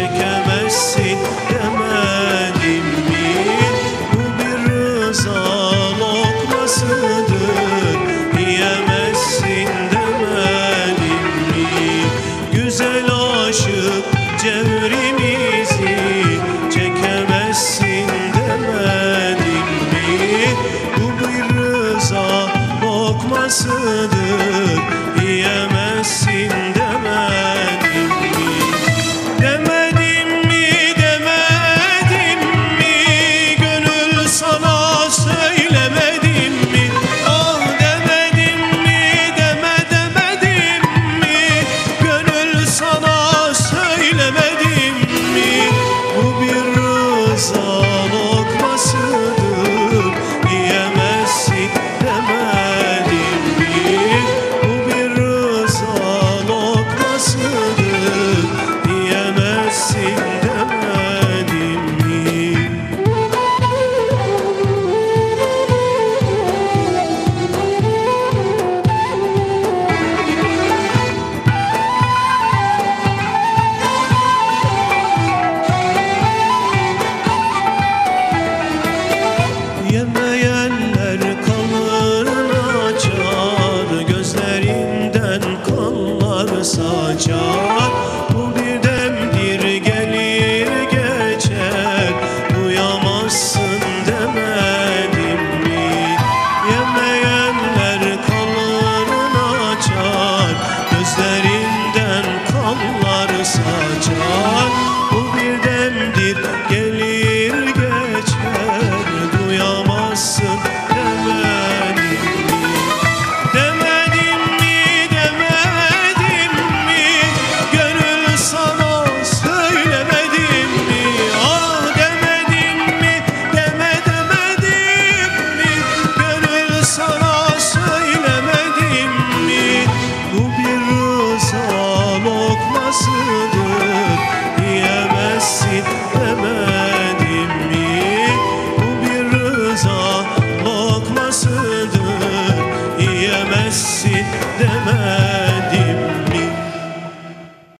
çekemezsin demedim mi? Bu bir rıza lokmasıdır yiyemezsin demedim mi? Güzel aşık cevri saçar bilemezsin deme